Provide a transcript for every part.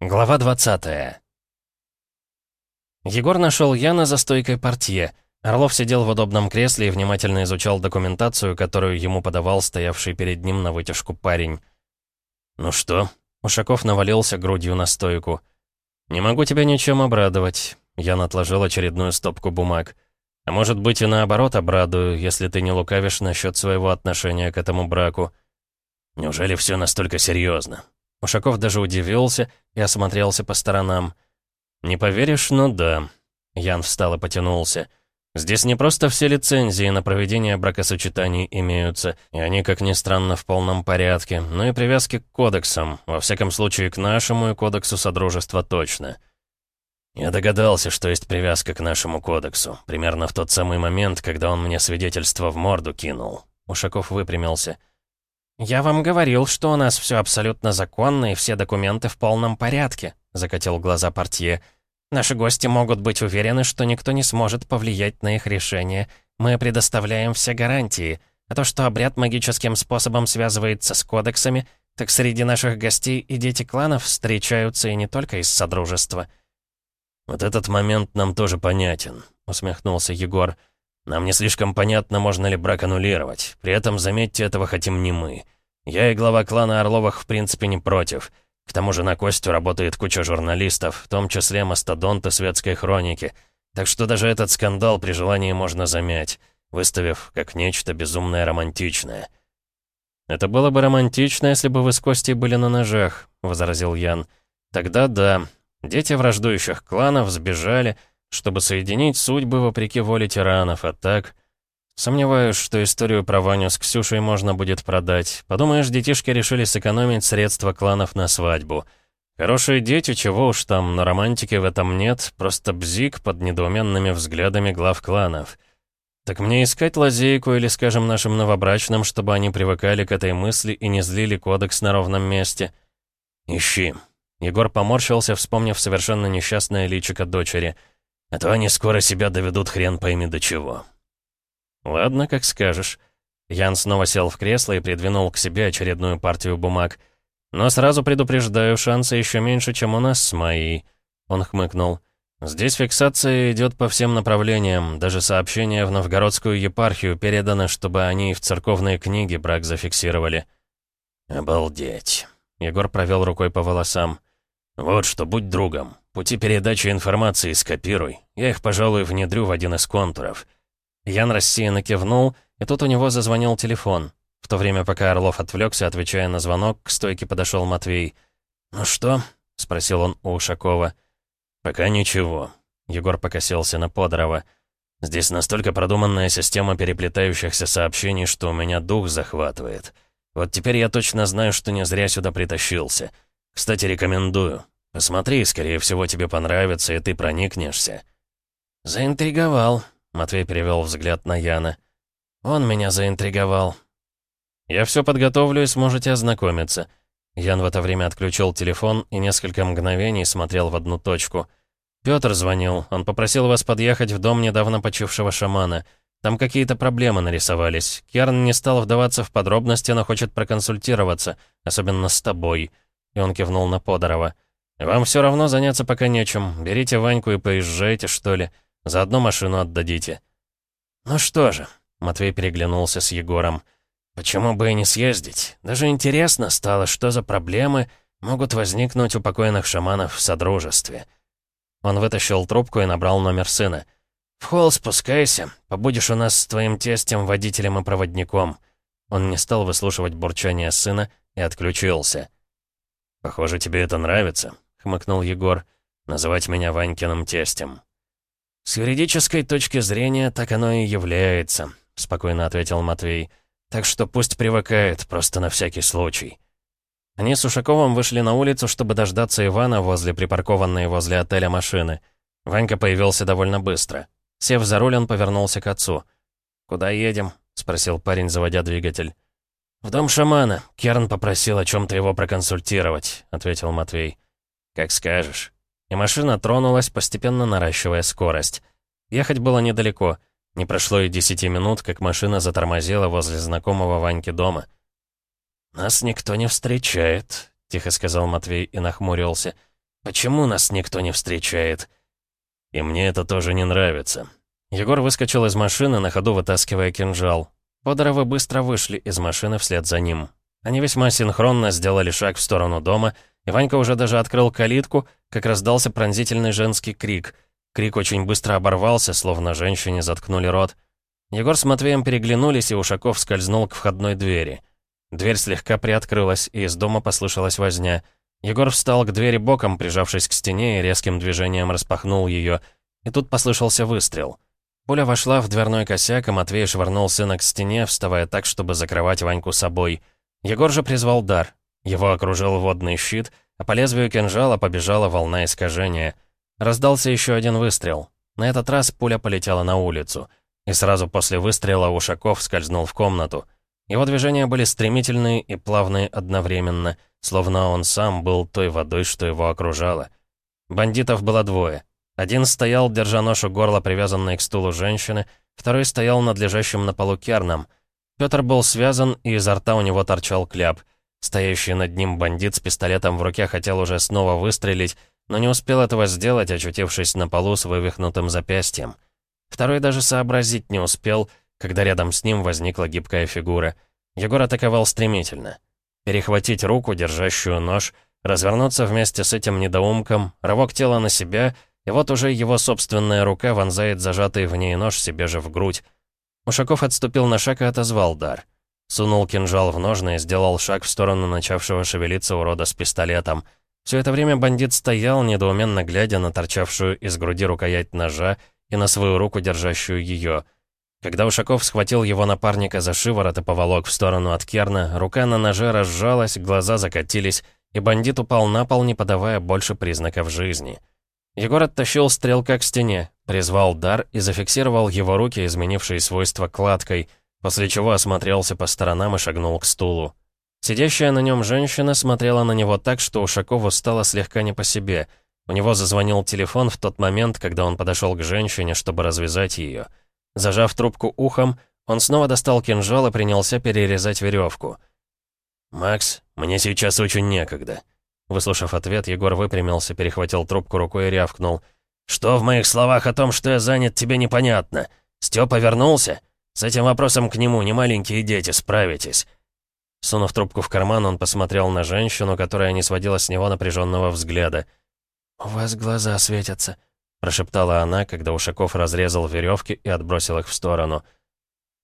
Глава 20 Егор нашел Яна за стойкой портье. Орлов сидел в удобном кресле и внимательно изучал документацию, которую ему подавал стоявший перед ним на вытяжку парень. «Ну что?» Ушаков навалился грудью на стойку. «Не могу тебя ничем обрадовать». Ян отложил очередную стопку бумаг. «А может быть и наоборот обрадую, если ты не лукавишь насчет своего отношения к этому браку». «Неужели все настолько серьезно?» Ушаков даже удивился и осмотрелся по сторонам. «Не поверишь, но да». Ян встал и потянулся. «Здесь не просто все лицензии на проведение бракосочетаний имеются, и они, как ни странно, в полном порядке, но и привязки к кодексам, во всяком случае к нашему и кодексу Содружества точно». «Я догадался, что есть привязка к нашему кодексу, примерно в тот самый момент, когда он мне свидетельство в морду кинул». Ушаков выпрямился. «Я вам говорил, что у нас все абсолютно законно и все документы в полном порядке», — закатил глаза портье. «Наши гости могут быть уверены, что никто не сможет повлиять на их решение. Мы предоставляем все гарантии. А то, что обряд магическим способом связывается с кодексами, так среди наших гостей и дети кланов встречаются и не только из Содружества». «Вот этот момент нам тоже понятен», — усмехнулся Егор. Нам не слишком понятно, можно ли брак аннулировать. При этом, заметьте, этого хотим не мы. Я и глава клана Орловых в принципе не против. К тому же на Костю работает куча журналистов, в том числе мастодонты светской хроники. Так что даже этот скандал при желании можно замять, выставив как нечто безумное романтичное. «Это было бы романтично, если бы вы с Костей были на ножах», — возразил Ян. «Тогда да. Дети враждующих кланов сбежали, чтобы соединить судьбы вопреки воле тиранов, а так... Сомневаюсь, что историю про Ваню с Ксюшей можно будет продать. Подумаешь, детишки решили сэкономить средства кланов на свадьбу. Хорошие дети, чего уж там, но романтики в этом нет, просто бзик под недоуменными взглядами глав кланов. Так мне искать лазейку или, скажем, нашим новобрачным, чтобы они привыкали к этой мысли и не злили кодекс на ровном месте? Ищи. Егор поморщился, вспомнив совершенно несчастное личико дочери — а то они скоро себя доведут хрен пойми до чего. Ладно, как скажешь. Ян снова сел в кресло и придвинул к себе очередную партию бумаг. Но сразу предупреждаю, шансы еще меньше, чем у нас с моей. Он хмыкнул. Здесь фиксация идет по всем направлениям. Даже сообщение в новгородскую епархию передано, чтобы они в церковные книги брак зафиксировали. Обалдеть. Егор провел рукой по волосам. Вот что, будь другом. Пути передачи информации скопируй. Я их, пожалуй, внедрю в один из контуров». Ян рассеянно кивнул, и тут у него зазвонил телефон. В то время, пока Орлов отвлекся, отвечая на звонок, к стойке подошел Матвей. «Ну что?» — спросил он у Ушакова. «Пока ничего». Егор покосился на Подорова. «Здесь настолько продуманная система переплетающихся сообщений, что у меня дух захватывает. Вот теперь я точно знаю, что не зря сюда притащился. Кстати, рекомендую. Посмотри, скорее всего, тебе понравится, и ты проникнешься». «Заинтриговал», — Матвей перевел взгляд на Яна. «Он меня заинтриговал». «Я все подготовлю и сможете ознакомиться». Ян в это время отключил телефон и несколько мгновений смотрел в одну точку. «Пётр звонил. Он попросил вас подъехать в дом недавно почившего шамана. Там какие-то проблемы нарисовались. Керн не стал вдаваться в подробности, но хочет проконсультироваться, особенно с тобой». И он кивнул на Подорова. «Вам все равно заняться пока нечем. Берите Ваньку и поезжайте, что ли. Заодно машину отдадите». «Ну что же», — Матвей переглянулся с Егором. «Почему бы и не съездить? Даже интересно стало, что за проблемы могут возникнуть у покойных шаманов в Содружестве». Он вытащил трубку и набрал номер сына. «В холл спускайся, побудешь у нас с твоим тестем, водителем и проводником». Он не стал выслушивать бурчание сына и отключился. «Похоже, тебе это нравится», хмыкнул Егор. «Называть меня Ванькиным тестем». «С юридической точки зрения так оно и является», — спокойно ответил Матвей. «Так что пусть привыкает, просто на всякий случай». Они с Ушаковым вышли на улицу, чтобы дождаться Ивана возле припаркованной возле отеля машины. Ванька появился довольно быстро. Сев за руль, он повернулся к отцу. «Куда едем?» — спросил парень, заводя двигатель. «В дом шамана. Керн попросил о чем-то его проконсультировать», — ответил Матвей. «Как скажешь». И машина тронулась, постепенно наращивая скорость. Ехать было недалеко. Не прошло и десяти минут, как машина затормозила возле знакомого Ваньки дома. «Нас никто не встречает», — тихо сказал Матвей и нахмурился. Почему нас никто не встречает?» «И мне это тоже не нравится». Егор выскочил из машины, на ходу вытаскивая кинжал. Подоровы быстро вышли из машины вслед за ним. Они весьма синхронно сделали шаг в сторону дома, и Ванька уже даже открыл калитку, как раздался пронзительный женский крик. Крик очень быстро оборвался, словно женщине заткнули рот. Егор с Матвеем переглянулись, и Ушаков скользнул к входной двери. Дверь слегка приоткрылась, и из дома послышалась возня. Егор встал к двери боком, прижавшись к стене, и резким движением распахнул ее. И тут послышался выстрел. Пуля вошла в дверной косяк, и Матвей швырнул сына к стене, вставая так, чтобы закрывать Ваньку собой. Егор же призвал дар. Его окружил водный щит, а по лезвию кинжала побежала волна искажения. Раздался еще один выстрел. На этот раз пуля полетела на улицу. И сразу после выстрела Ушаков скользнул в комнату. Его движения были стремительные и плавные одновременно, словно он сам был той водой, что его окружало. Бандитов было двое. Один стоял, держа нож у горла, привязанной к стулу женщины, второй стоял над лежащим на полу керном. Петр был связан, и изо рта у него торчал кляп. Стоящий над ним бандит с пистолетом в руке хотел уже снова выстрелить, но не успел этого сделать, очутившись на полу с вывихнутым запястьем. Второй даже сообразить не успел, когда рядом с ним возникла гибкая фигура. Егор атаковал стремительно. Перехватить руку, держащую нож, развернуться вместе с этим недоумком, рывок тела на себя — и вот уже его собственная рука вонзает зажатый в ней нож себе же в грудь. Ушаков отступил на шаг и отозвал дар. Сунул кинжал в ножны и сделал шаг в сторону начавшего шевелиться урода с пистолетом. Все это время бандит стоял, недоуменно глядя на торчавшую из груди рукоять ножа и на свою руку, держащую ее. Когда Ушаков схватил его напарника за шиворот и поволок в сторону от Керна, рука на ноже разжалась, глаза закатились, и бандит упал на пол, не подавая больше признаков жизни. Егор оттащил стрелка к стене, призвал дар и зафиксировал его руки, изменившие свойства кладкой, после чего осмотрелся по сторонам и шагнул к стулу. Сидящая на нем женщина смотрела на него так, что Ушакову стало слегка не по себе. У него зазвонил телефон в тот момент, когда он подошел к женщине, чтобы развязать ее. Зажав трубку ухом, он снова достал кинжал и принялся перерезать веревку. «Макс, мне сейчас очень некогда», Выслушав ответ, Егор выпрямился, перехватил трубку рукой и рявкнул. «Что в моих словах о том, что я занят, тебе непонятно? Степа вернулся? С этим вопросом к нему не маленькие дети, справитесь». Сунув трубку в карман, он посмотрел на женщину, которая не сводила с него напряженного взгляда. «У вас глаза светятся», — прошептала она, когда Ушаков разрезал веревки и отбросил их в сторону.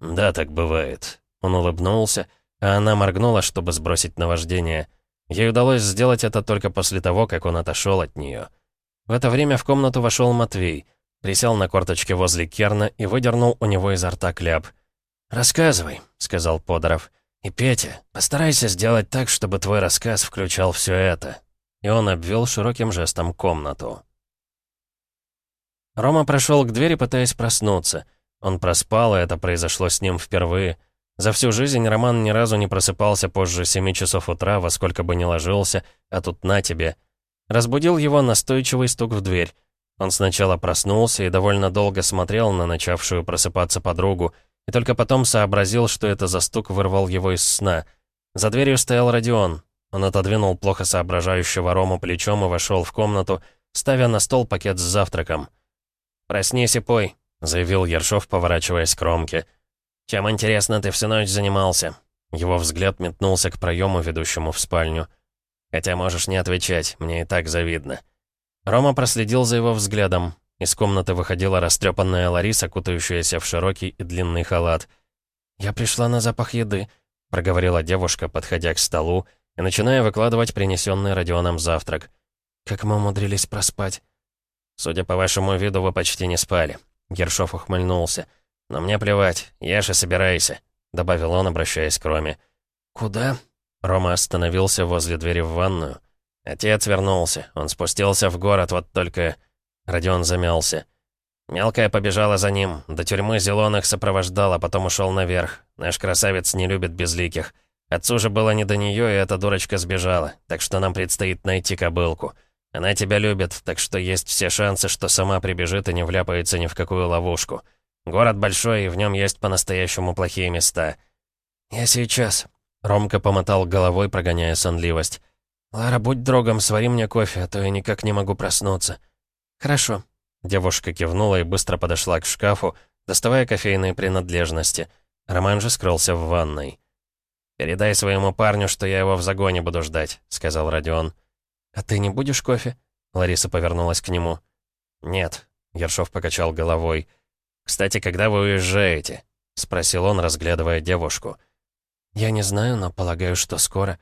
«Да, так бывает». Он улыбнулся, а она моргнула, чтобы сбросить наваждение. Ей удалось сделать это только после того, как он отошел от нее. В это время в комнату вошел Матвей, присел на корточке возле Керна и выдернул у него изо рта кляп. «Рассказывай», — сказал Подоров. «И, Петя, постарайся сделать так, чтобы твой рассказ включал все это». И он обвел широким жестом комнату. Рома прошел к двери, пытаясь проснуться. Он проспал, и это произошло с ним впервые — за всю жизнь Роман ни разу не просыпался позже семи часов утра, во сколько бы ни ложился, а тут на тебе. Разбудил его настойчивый стук в дверь. Он сначала проснулся и довольно долго смотрел на начавшую просыпаться подругу, и только потом сообразил, что это за стук вырвал его из сна. За дверью стоял Родион. Он отодвинул плохо соображающего Рому плечом и вошел в комнату, ставя на стол пакет с завтраком. «Проснись и пой», — заявил Ершов, поворачиваясь к Ромке. «Чем, интересно, ты всю ночь занимался?» Его взгляд метнулся к проему, ведущему в спальню. «Хотя можешь не отвечать, мне и так завидно». Рома проследил за его взглядом. Из комнаты выходила растрепанная Лариса, кутающаяся в широкий и длинный халат. «Я пришла на запах еды», — проговорила девушка, подходя к столу и начиная выкладывать принесенный Родионом завтрак. «Как мы умудрились проспать?» «Судя по вашему виду, вы почти не спали», — Гершов ухмыльнулся. «Но мне плевать, ешь и собирайся», — добавил он, обращаясь к Роме. «Куда?» Рома остановился возле двери в ванную. Отец вернулся. Он спустился в город, вот только... Родион замялся. Мелкая побежала за ним. До тюрьмы зеленых сопровождала, потом ушел наверх. Наш красавец не любит безликих. Отцу же было не до нее, и эта дурочка сбежала. Так что нам предстоит найти кобылку. Она тебя любит, так что есть все шансы, что сама прибежит и не вляпается ни в какую ловушку. Город большой, и в нем есть по-настоящему плохие места. Я сейчас. Ромка помотал головой, прогоняя сонливость. «Лара, будь другом, свари мне кофе, а то я никак не могу проснуться». «Хорошо». Девушка кивнула и быстро подошла к шкафу, доставая кофейные принадлежности. Роман же скрылся в ванной. «Передай своему парню, что я его в загоне буду ждать», — сказал Родион. «А ты не будешь кофе?» Лариса повернулась к нему. «Нет», — Ершов покачал головой. «Кстати, когда вы уезжаете?» — спросил он, разглядывая девушку. «Я не знаю, но полагаю, что скоро».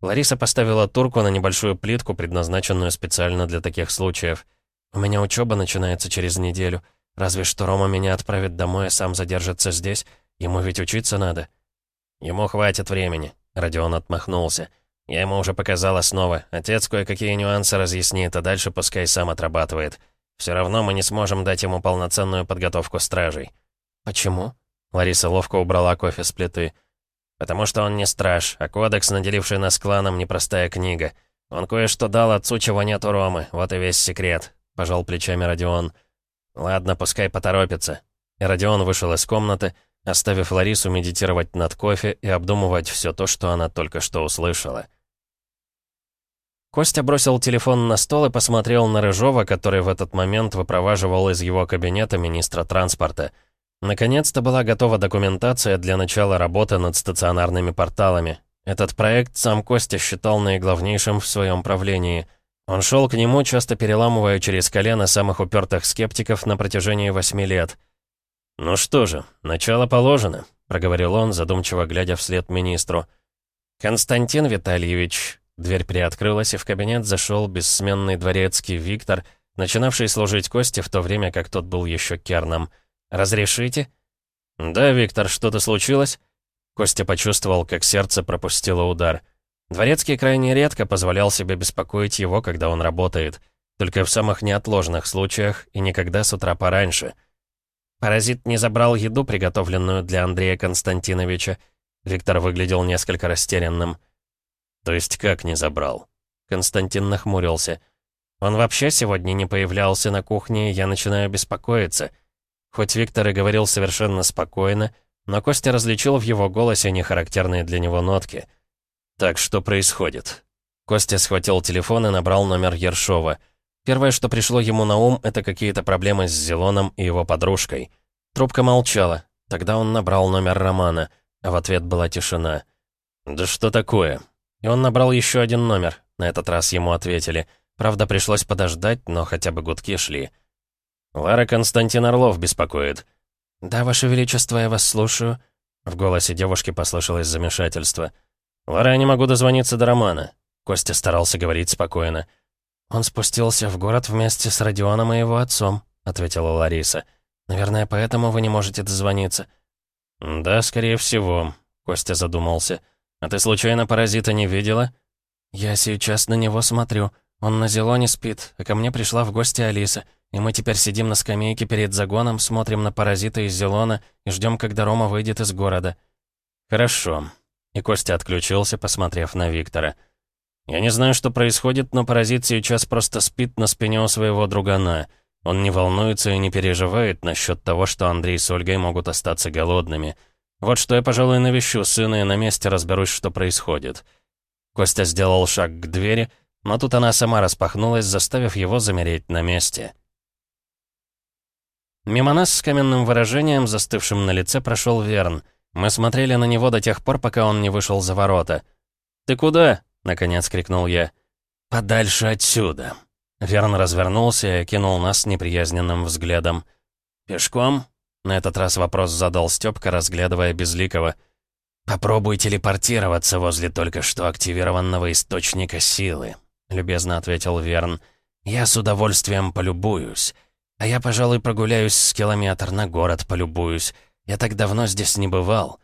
Лариса поставила турку на небольшую плитку, предназначенную специально для таких случаев. «У меня учеба начинается через неделю. Разве что Рома меня отправит домой, а сам задержится здесь. Ему ведь учиться надо». «Ему хватит времени», — Родион отмахнулся. «Я ему уже показал основы. Отец кое-какие нюансы разъяснит, а дальше пускай сам отрабатывает. Все равно мы не сможем дать ему полноценную подготовку стражей». «Почему?» Лариса ловко убрала кофе с плиты. «Потому что он не страж, а кодекс, наделивший нас кланом, непростая книга. Он кое-что дал отцу, чего нет у Ромы, вот и весь секрет», — пожал плечами Родион. «Ладно, пускай поторопится». И Родион вышел из комнаты, оставив Ларису медитировать над кофе и обдумывать все то, что она только что услышала. Костя бросил телефон на стол и посмотрел на Рыжова, который в этот момент выпроваживал из его кабинета министра транспорта. Наконец-то была готова документация для начала работы над стационарными порталами. Этот проект сам Костя считал наиглавнейшим в своем правлении. Он шел к нему, часто переламывая через колено самых упертых скептиков на протяжении восьми лет. «Ну что же, начало положено», — проговорил он, задумчиво глядя вслед министру. «Константин Витальевич...» Дверь приоткрылась, и в кабинет зашел бессменный дворецкий Виктор, начинавший служить Косте в то время, как тот был еще керном. «Разрешите?» «Да, Виктор, что-то случилось?» Костя почувствовал, как сердце пропустило удар. Дворецкий крайне редко позволял себе беспокоить его, когда он работает. Только в самых неотложных случаях и никогда с утра пораньше — Паразит не забрал еду, приготовленную для Андрея Константиновича. Виктор выглядел несколько растерянным. «То есть как не забрал?» Константин нахмурился. «Он вообще сегодня не появлялся на кухне, я начинаю беспокоиться». Хоть Виктор и говорил совершенно спокойно, но Костя различил в его голосе нехарактерные для него нотки. «Так что происходит?» Костя схватил телефон и набрал номер Ершова — Первое, что пришло ему на ум, это какие-то проблемы с Зелоном и его подружкой. Трубка молчала. Тогда он набрал номер Романа, а в ответ была тишина. «Да что такое?» И он набрал еще один номер. На этот раз ему ответили. Правда, пришлось подождать, но хотя бы гудки шли. «Лара Константин Орлов беспокоит». «Да, Ваше Величество, я вас слушаю». В голосе девушки послышалось замешательство. «Лара, я не могу дозвониться до Романа». Костя старался говорить спокойно. «Он спустился в город вместе с Родионом и его отцом», — ответила Лариса. «Наверное, поэтому вы не можете дозвониться». «Да, скорее всего», — Костя задумался. «А ты случайно паразита не видела?» «Я сейчас на него смотрю. Он на Зелоне спит, а ко мне пришла в гости Алиса, и мы теперь сидим на скамейке перед загоном, смотрим на паразита из Зелона и ждем, когда Рома выйдет из города». «Хорошо». И Костя отключился, посмотрев на Виктора. Я не знаю, что происходит, но паразит сейчас просто спит на спине у своего другана. Он не волнуется и не переживает насчет того, что Андрей с Ольгой могут остаться голодными. Вот что я, пожалуй, навещу сына и на месте разберусь, что происходит. Костя сделал шаг к двери, но тут она сама распахнулась, заставив его замереть на месте. Мимо нас с каменным выражением, застывшим на лице, прошел Верн. Мы смотрели на него до тех пор, пока он не вышел за ворота. «Ты куда?» Наконец крикнул я. «Подальше отсюда!» Верн развернулся и кинул нас неприязненным взглядом. «Пешком?» На этот раз вопрос задал Стёпка, разглядывая Безликого. «Попробуй телепортироваться возле только что активированного источника силы», — любезно ответил Верн. «Я с удовольствием полюбуюсь. А я, пожалуй, прогуляюсь с километр на город, полюбуюсь. Я так давно здесь не бывал».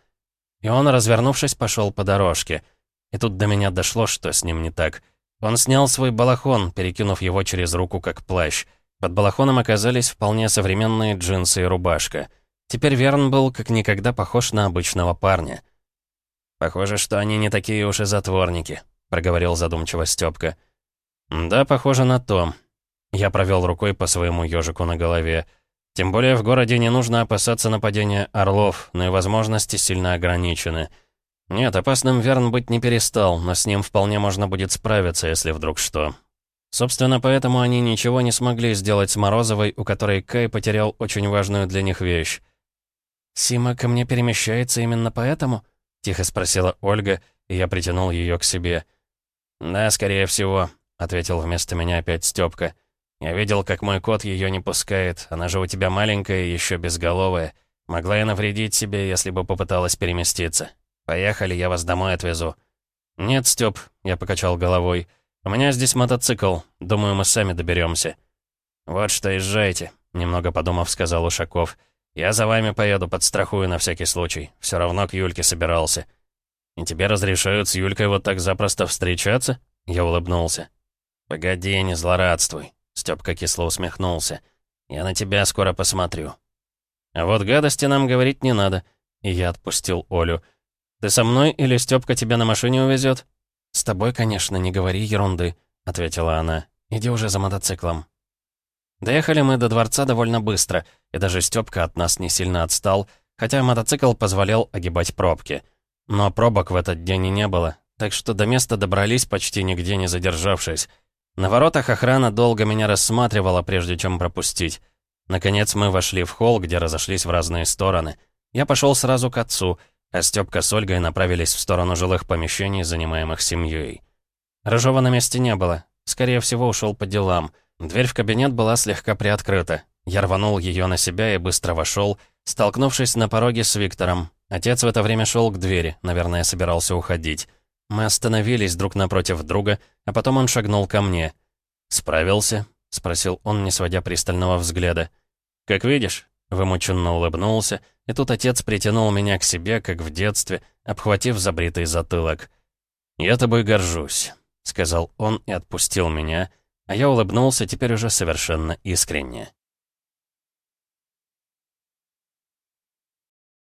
И он, развернувшись, пошел по дорожке — и тут до меня дошло, что с ним не так. Он снял свой балахон, перекинув его через руку как плащ. Под балахоном оказались вполне современные джинсы и рубашка. Теперь Верн был как никогда похож на обычного парня. «Похоже, что они не такие уж и затворники», — проговорил задумчиво Стёпка. «Да, похоже на то». Я провел рукой по своему ежику на голове. Тем более в городе не нужно опасаться нападения орлов, но и возможности сильно ограничены. Нет, опасным Верн быть не перестал, но с ним вполне можно будет справиться, если вдруг что. Собственно, поэтому они ничего не смогли сделать с Морозовой, у которой Кай потерял очень важную для них вещь. «Сима ко мне перемещается именно поэтому?» — тихо спросила Ольга, и я притянул ее к себе. «Да, скорее всего», — ответил вместо меня опять Стёпка. «Я видел, как мой кот ее не пускает. Она же у тебя маленькая и еще безголовая. Могла я навредить себе, если бы попыталась переместиться. Поехали, я вас домой отвезу». «Нет, Стёп», — я покачал головой. «У меня здесь мотоцикл. Думаю, мы сами доберемся. «Вот что, езжайте», — немного подумав, сказал Ушаков. «Я за вами поеду, подстрахую на всякий случай. Все равно к Юльке собирался». «И тебе разрешают с Юлькой вот так запросто встречаться?» Я улыбнулся. «Погоди, не злорадствуй», — Стёпка кисло усмехнулся. «Я на тебя скоро посмотрю». «А вот гадости нам говорить не надо», — и я отпустил Олю. «Ты со мной или Стёпка тебя на машине увезет? «С тобой, конечно, не говори ерунды», — ответила она. «Иди уже за мотоциклом». Доехали мы до дворца довольно быстро, и даже Стёпка от нас не сильно отстал, хотя мотоцикл позволял огибать пробки. Но пробок в этот день и не было, так что до места добрались почти нигде не задержавшись. На воротах охрана долго меня рассматривала, прежде чем пропустить. Наконец мы вошли в холл, где разошлись в разные стороны. Я пошел сразу к отцу — а Стёпка с Ольгой направились в сторону жилых помещений, занимаемых семьей. Рыжова на месте не было. Скорее всего, ушел по делам. Дверь в кабинет была слегка приоткрыта. Я рванул ее на себя и быстро вошел, столкнувшись на пороге с Виктором. Отец в это время шел к двери, наверное, собирался уходить. Мы остановились друг напротив друга, а потом он шагнул ко мне. «Справился?» — спросил он, не сводя пристального взгляда. «Как видишь, Вымученно улыбнулся, и тут отец притянул меня к себе, как в детстве, обхватив забритый затылок. «Я тобой горжусь», — сказал он и отпустил меня, а я улыбнулся теперь уже совершенно искренне.